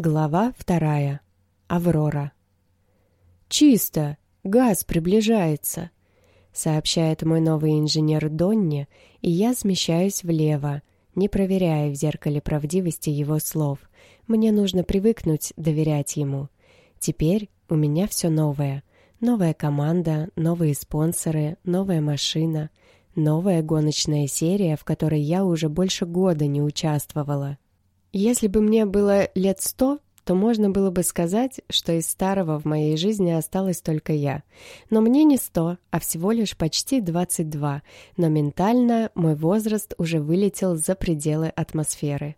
Глава вторая. Аврора. «Чисто! Газ приближается!» — сообщает мой новый инженер Донни, и я смещаюсь влево, не проверяя в зеркале правдивости его слов. Мне нужно привыкнуть доверять ему. Теперь у меня все новое. Новая команда, новые спонсоры, новая машина, новая гоночная серия, в которой я уже больше года не участвовала. Если бы мне было лет сто, то можно было бы сказать, что из старого в моей жизни осталась только я. Но мне не сто, а всего лишь почти двадцать два, но ментально мой возраст уже вылетел за пределы атмосферы.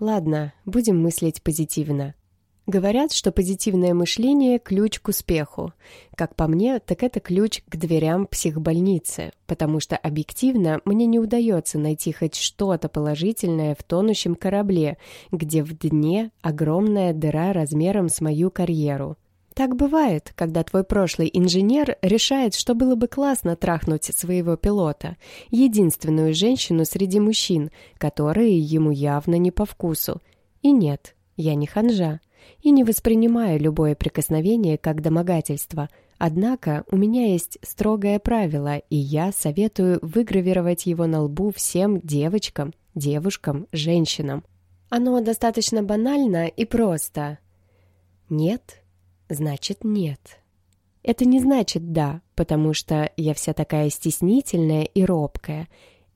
Ладно, будем мыслить позитивно. Говорят, что позитивное мышление – ключ к успеху. Как по мне, так это ключ к дверям психбольницы, потому что объективно мне не удается найти хоть что-то положительное в тонущем корабле, где в дне огромная дыра размером с мою карьеру. Так бывает, когда твой прошлый инженер решает, что было бы классно трахнуть своего пилота, единственную женщину среди мужчин, которые ему явно не по вкусу. И нет, я не ханжа и не воспринимаю любое прикосновение как домогательство. Однако у меня есть строгое правило, и я советую выгравировать его на лбу всем девочкам, девушкам, женщинам. Оно достаточно банально и просто. Нет, значит нет. Это не значит «да», потому что я вся такая стеснительная и робкая.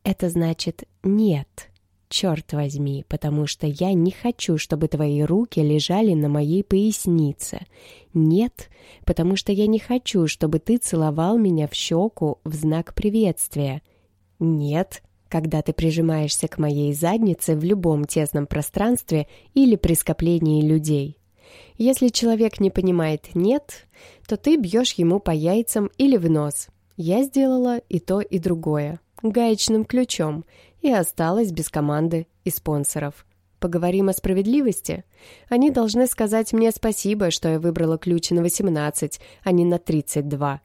Это значит «нет» черт возьми, потому что я не хочу, чтобы твои руки лежали на моей пояснице. Нет, потому что я не хочу, чтобы ты целовал меня в щеку в знак приветствия. Нет, когда ты прижимаешься к моей заднице в любом тесном пространстве или при скоплении людей. Если человек не понимает «нет», то ты бьешь ему по яйцам или в нос. Я сделала и то, и другое. Гаечным ключом и осталась без команды и спонсоров. Поговорим о справедливости? Они должны сказать мне спасибо, что я выбрала ключ на 18, а не на 32.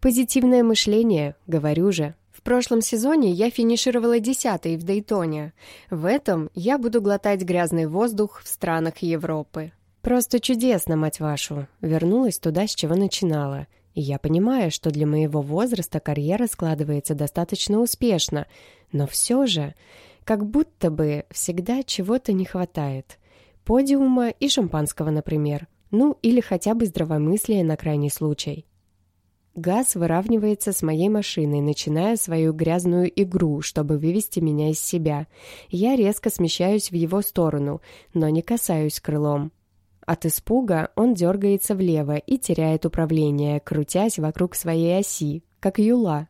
Позитивное мышление, говорю же. В прошлом сезоне я финишировала десятой в Дейтоне. В этом я буду глотать грязный воздух в странах Европы. Просто чудесно, мать вашу. Вернулась туда, с чего начинала. Я понимаю, что для моего возраста карьера складывается достаточно успешно, но все же, как будто бы всегда чего-то не хватает. Подиума и шампанского, например. Ну, или хотя бы здравомыслия на крайний случай. Газ выравнивается с моей машиной, начиная свою грязную игру, чтобы вывести меня из себя. Я резко смещаюсь в его сторону, но не касаюсь крылом. От испуга он дергается влево и теряет управление, крутясь вокруг своей оси, как юла.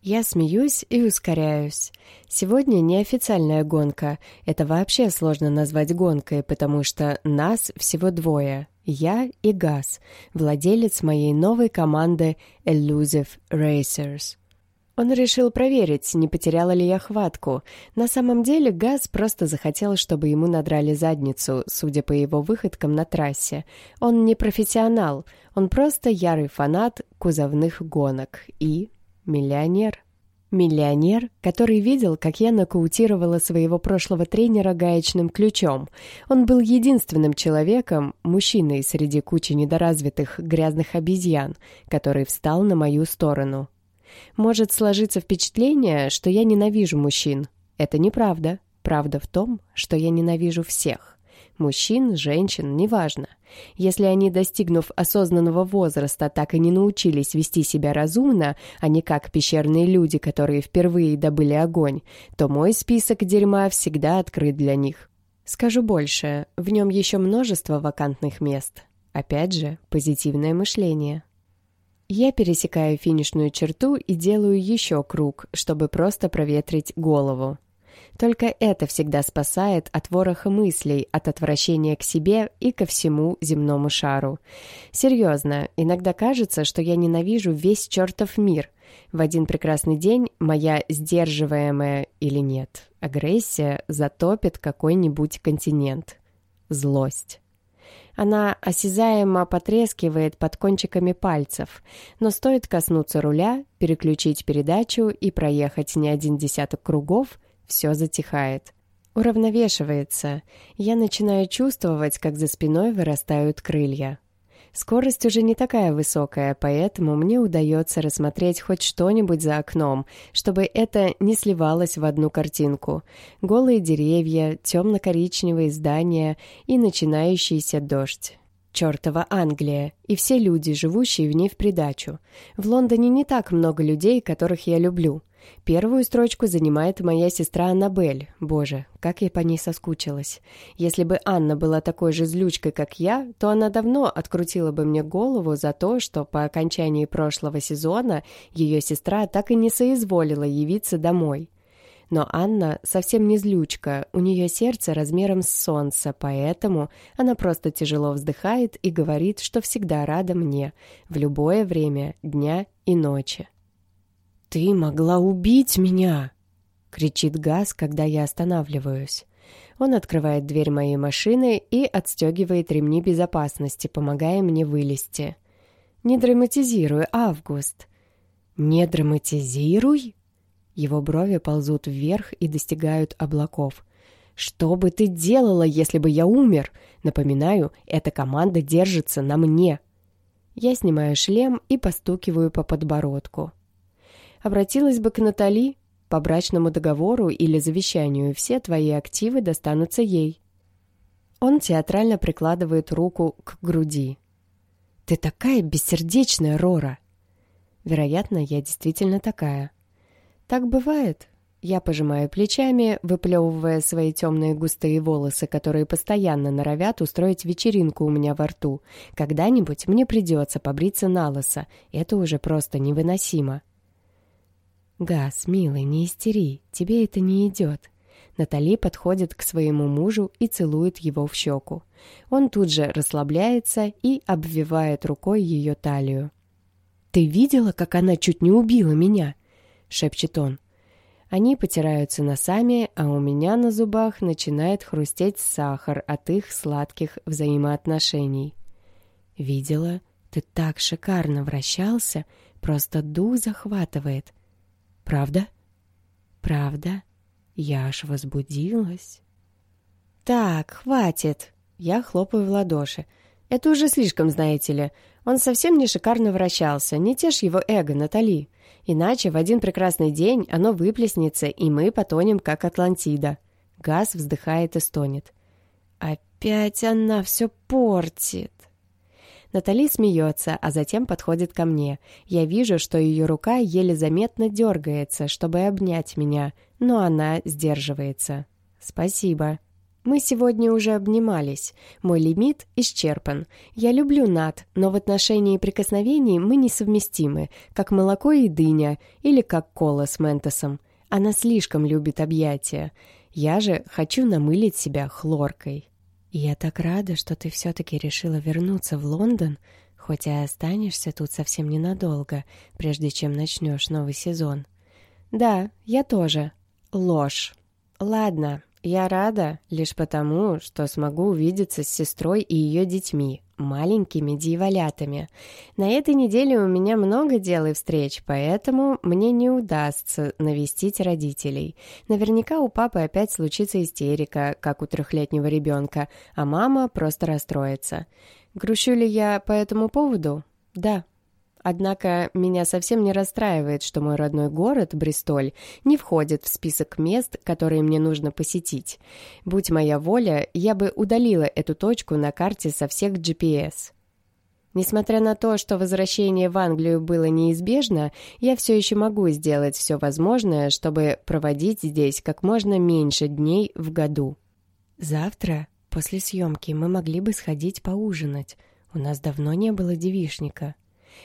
Я смеюсь и ускоряюсь. Сегодня неофициальная гонка. Это вообще сложно назвать гонкой, потому что нас всего двое. Я и Газ, владелец моей новой команды Elusive Racers. Он решил проверить, не потеряла ли я хватку. На самом деле Газ просто захотел, чтобы ему надрали задницу, судя по его выходкам на трассе. Он не профессионал, он просто ярый фанат кузовных гонок и миллионер. Миллионер, который видел, как я нокаутировала своего прошлого тренера гаечным ключом. Он был единственным человеком, мужчиной среди кучи недоразвитых грязных обезьян, который встал на мою сторону. Может сложиться впечатление, что я ненавижу мужчин. Это неправда. Правда в том, что я ненавижу всех. Мужчин, женщин, неважно. Если они, достигнув осознанного возраста, так и не научились вести себя разумно, а не как пещерные люди, которые впервые добыли огонь, то мой список дерьма всегда открыт для них. Скажу больше, в нем еще множество вакантных мест. Опять же, позитивное мышление. Я пересекаю финишную черту и делаю еще круг, чтобы просто проветрить голову. Только это всегда спасает от вороха мыслей, от отвращения к себе и ко всему земному шару. Серьезно, иногда кажется, что я ненавижу весь чертов мир. В один прекрасный день моя сдерживаемая или нет агрессия затопит какой-нибудь континент. Злость. Она осязаемо потрескивает под кончиками пальцев, но стоит коснуться руля, переключить передачу и проехать не один десяток кругов, все затихает. Уравновешивается. Я начинаю чувствовать, как за спиной вырастают крылья. Скорость уже не такая высокая, поэтому мне удается рассмотреть хоть что-нибудь за окном, чтобы это не сливалось в одну картинку. Голые деревья, темно-коричневые здания и начинающийся дождь. Чёртова Англия и все люди, живущие в ней в придачу. В Лондоне не так много людей, которых я люблю. Первую строчку занимает моя сестра Аннабель. Боже, как я по ней соскучилась. Если бы Анна была такой же злючкой, как я, то она давно открутила бы мне голову за то, что по окончании прошлого сезона ее сестра так и не соизволила явиться домой. Но Анна совсем не злючка, у нее сердце размером с солнце, поэтому она просто тяжело вздыхает и говорит, что всегда рада мне в любое время дня и ночи. «Ты могла убить меня!» — кричит Газ, когда я останавливаюсь. Он открывает дверь моей машины и отстегивает ремни безопасности, помогая мне вылезти. «Не драматизируй, Август!» «Не драматизируй?» Его брови ползут вверх и достигают облаков. «Что бы ты делала, если бы я умер? Напоминаю, эта команда держится на мне!» Я снимаю шлем и постукиваю по подбородку. Обратилась бы к Натали по брачному договору или завещанию, все твои активы достанутся ей. Он театрально прикладывает руку к груди. «Ты такая бессердечная, Рора!» Вероятно, я действительно такая. Так бывает. Я пожимаю плечами, выплевывая свои темные густые волосы, которые постоянно норовят устроить вечеринку у меня во рту. Когда-нибудь мне придется побриться на лысо. Это уже просто невыносимо. «Газ, милый, не истери, тебе это не идет». Натали подходит к своему мужу и целует его в щеку. Он тут же расслабляется и обвивает рукой ее талию. «Ты видела, как она чуть не убила меня?» — шепчет он. Они потираются носами, а у меня на зубах начинает хрустеть сахар от их сладких взаимоотношений. «Видела? Ты так шикарно вращался, просто дух захватывает. Правда? Правда? Я аж возбудилась. Так, хватит. Я хлопаю в ладоши. Это уже слишком, знаете ли. Он совсем не шикарно вращался. Не тешь его эго, Натали. Иначе в один прекрасный день оно выплеснется, и мы потонем, как Атлантида. Газ вздыхает и стонет. Опять она все портит. Натали смеется, а затем подходит ко мне. Я вижу, что ее рука еле заметно дергается, чтобы обнять меня, но она сдерживается. «Спасибо». Мы сегодня уже обнимались. Мой лимит исчерпан. Я люблю Над, но в отношении прикосновений мы несовместимы, как молоко и дыня, или как кола с ментосом. Она слишком любит объятия. Я же хочу намылить себя хлоркой. «Я так рада, что ты все-таки решила вернуться в Лондон, хоть и останешься тут совсем ненадолго, прежде чем начнешь новый сезон». «Да, я тоже. Ложь. Ладно, я рада лишь потому, что смогу увидеться с сестрой и ее детьми, маленькими дьяволятами. На этой неделе у меня много дел и встреч, поэтому мне не удастся навестить родителей. Наверняка у папы опять случится истерика, как у трехлетнего ребенка, а мама просто расстроится. Грущу ли я по этому поводу? Да. Однако меня совсем не расстраивает, что мой родной город, Бристоль, не входит в список мест, которые мне нужно посетить. Будь моя воля, я бы удалила эту точку на карте со всех GPS. Несмотря на то, что возвращение в Англию было неизбежно, я все еще могу сделать все возможное, чтобы проводить здесь как можно меньше дней в году. Завтра, после съемки, мы могли бы сходить поужинать. У нас давно не было девишника.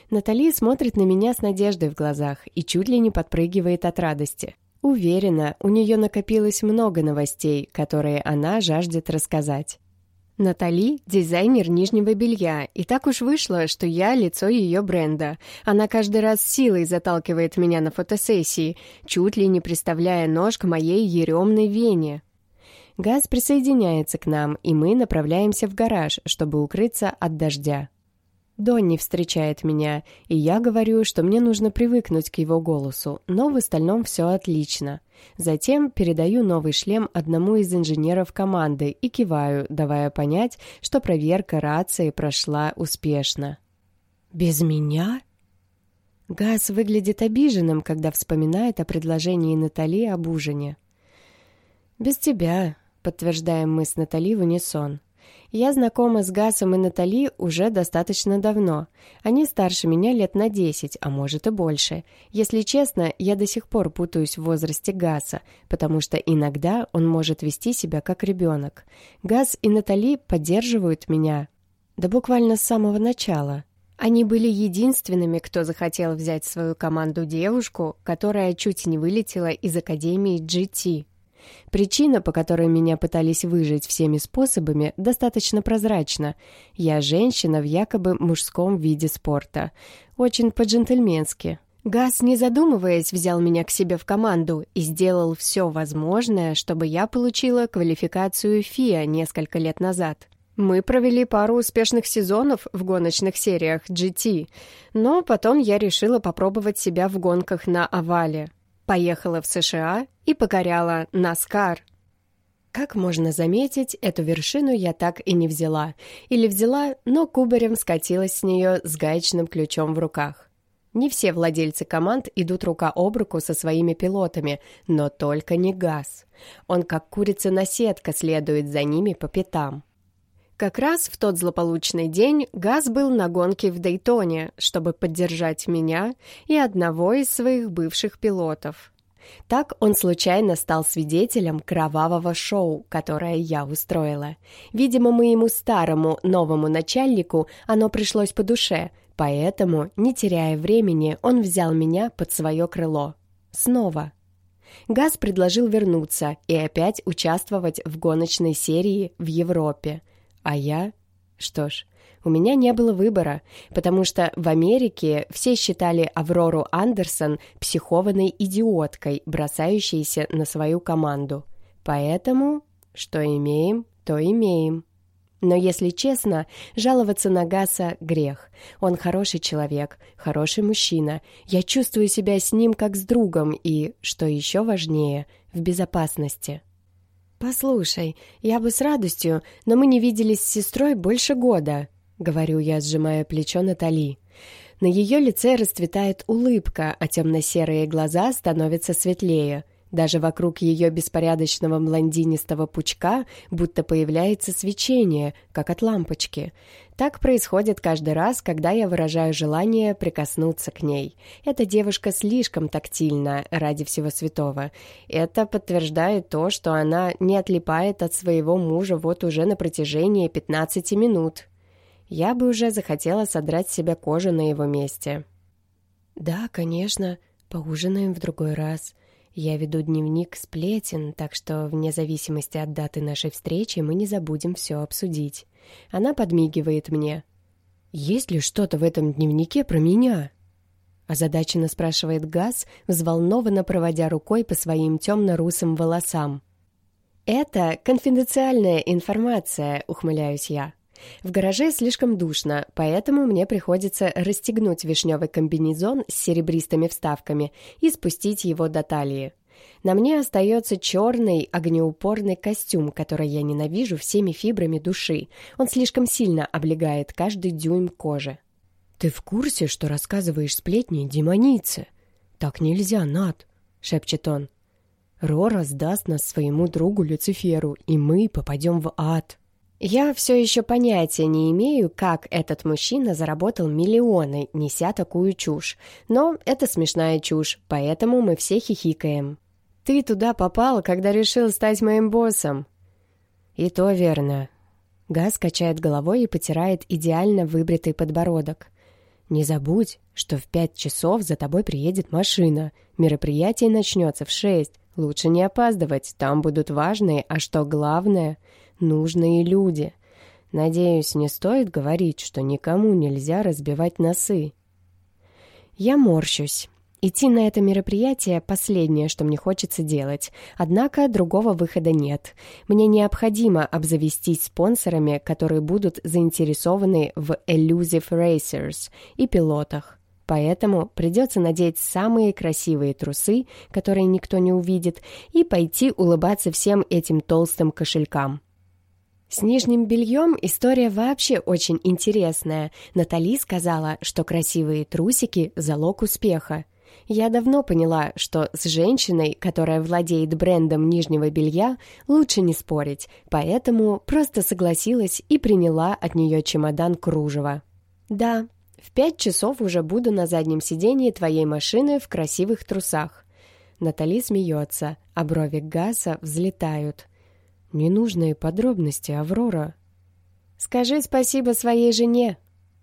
Натали смотрит на меня с надеждой в глазах и чуть ли не подпрыгивает от радости. Уверена, у нее накопилось много новостей, которые она жаждет рассказать. Натали – дизайнер нижнего белья, и так уж вышло, что я – лицо ее бренда. Она каждый раз силой заталкивает меня на фотосессии, чуть ли не приставляя нож к моей еремной вене. Газ присоединяется к нам, и мы направляемся в гараж, чтобы укрыться от дождя. Донни встречает меня, и я говорю, что мне нужно привыкнуть к его голосу, но в остальном все отлично. Затем передаю новый шлем одному из инженеров команды и киваю, давая понять, что проверка рации прошла успешно. «Без меня?» Газ выглядит обиженным, когда вспоминает о предложении Натали об ужине. «Без тебя», — подтверждаем мы с Натали в унисон. Я знакома с Гасом и Натали уже достаточно давно. Они старше меня лет на десять, а может и больше. Если честно, я до сих пор путаюсь в возрасте Гаса, потому что иногда он может вести себя как ребенок. Гас и Натали поддерживают меня. Да буквально с самого начала. Они были единственными, кто захотел взять в свою команду девушку, которая чуть не вылетела из Академии GT. Причина, по которой меня пытались выжить всеми способами, достаточно прозрачна. Я женщина в якобы мужском виде спорта. Очень по-джентльменски. Газ, не задумываясь, взял меня к себе в команду и сделал все возможное, чтобы я получила квалификацию ФИА несколько лет назад. Мы провели пару успешных сезонов в гоночных сериях GT, но потом я решила попробовать себя в гонках на овале. Поехала в США и покоряла Наскар. Как можно заметить, эту вершину я так и не взяла. Или взяла, но кубарем скатилась с нее с гаечным ключом в руках. Не все владельцы команд идут рука об руку со своими пилотами, но только не Газ. Он как курица-наседка следует за ними по пятам. Как раз в тот злополучный день Газ был на гонке в Дейтоне, чтобы поддержать меня и одного из своих бывших пилотов. Так он случайно стал свидетелем кровавого шоу, которое я устроила. Видимо, моему старому новому начальнику оно пришлось по душе, поэтому, не теряя времени, он взял меня под свое крыло. Снова. Газ предложил вернуться и опять участвовать в гоночной серии в Европе. А я? Что ж, у меня не было выбора, потому что в Америке все считали Аврору Андерсон психованной идиоткой, бросающейся на свою команду. Поэтому, что имеем, то имеем. Но, если честно, жаловаться на Гаса — грех. Он хороший человек, хороший мужчина. Я чувствую себя с ним как с другом и, что еще важнее, в безопасности. «Послушай, я бы с радостью, но мы не виделись с сестрой больше года», — говорю я, сжимая плечо Натали. На ее лице расцветает улыбка, а темно-серые глаза становятся светлее — даже вокруг ее беспорядочного блондинистого пучка будто появляется свечение, как от лампочки. Так происходит каждый раз, когда я выражаю желание прикоснуться к ней. Эта девушка слишком тактильна ради всего святого. Это подтверждает то, что она не отлипает от своего мужа вот уже на протяжении 15 минут. Я бы уже захотела содрать с себя кожу на его месте. «Да, конечно, поужинаем в другой раз», я веду дневник сплетен, так что вне зависимости от даты нашей встречи мы не забудем все обсудить. Она подмигивает мне. «Есть ли что-то в этом дневнике про меня?» Озадаченно спрашивает Газ, взволнованно проводя рукой по своим темно-русым волосам. «Это конфиденциальная информация», — ухмыляюсь я. В гараже слишком душно, поэтому мне приходится расстегнуть вишневый комбинезон с серебристыми вставками и спустить его до талии. На мне остается черный огнеупорный костюм, который я ненавижу всеми фибрами души. Он слишком сильно облегает каждый дюйм кожи. «Ты в курсе, что рассказываешь сплетни демонице?» «Так нельзя, Над», — шепчет он. «Рора сдаст нас своему другу Люциферу, и мы попадем в ад». Я все еще понятия не имею, как этот мужчина заработал миллионы, неся такую чушь. Но это смешная чушь, поэтому мы все хихикаем. Ты туда попал, когда решил стать моим боссом. И то верно. Газ качает головой и потирает идеально выбритый подбородок. Не забудь, что в пять часов за тобой приедет машина. Мероприятие начнется в шесть. Лучше не опаздывать, там будут важные, а что главное — нужные люди. Надеюсь, не стоит говорить, что никому нельзя разбивать носы. Я морщусь. Идти на это мероприятие – последнее, что мне хочется делать. Однако другого выхода нет. Мне необходимо обзавестись спонсорами, которые будут заинтересованы в Elusive Racers и пилотах. Поэтому придется надеть самые красивые трусы, которые никто не увидит, и пойти улыбаться всем этим толстым кошелькам. С нижним бельем история вообще очень интересная. Натали сказала, что красивые трусики – залог успеха. Я давно поняла, что с женщиной, которая владеет брендом нижнего белья, лучше не спорить, поэтому просто согласилась и приняла от нее чемодан кружева. Да, в пять часов уже буду на заднем сидении твоей машины в красивых трусах. Натали смеется, а брови Гаса взлетают. Ненужные подробности, Аврора. Скажи спасибо своей жене,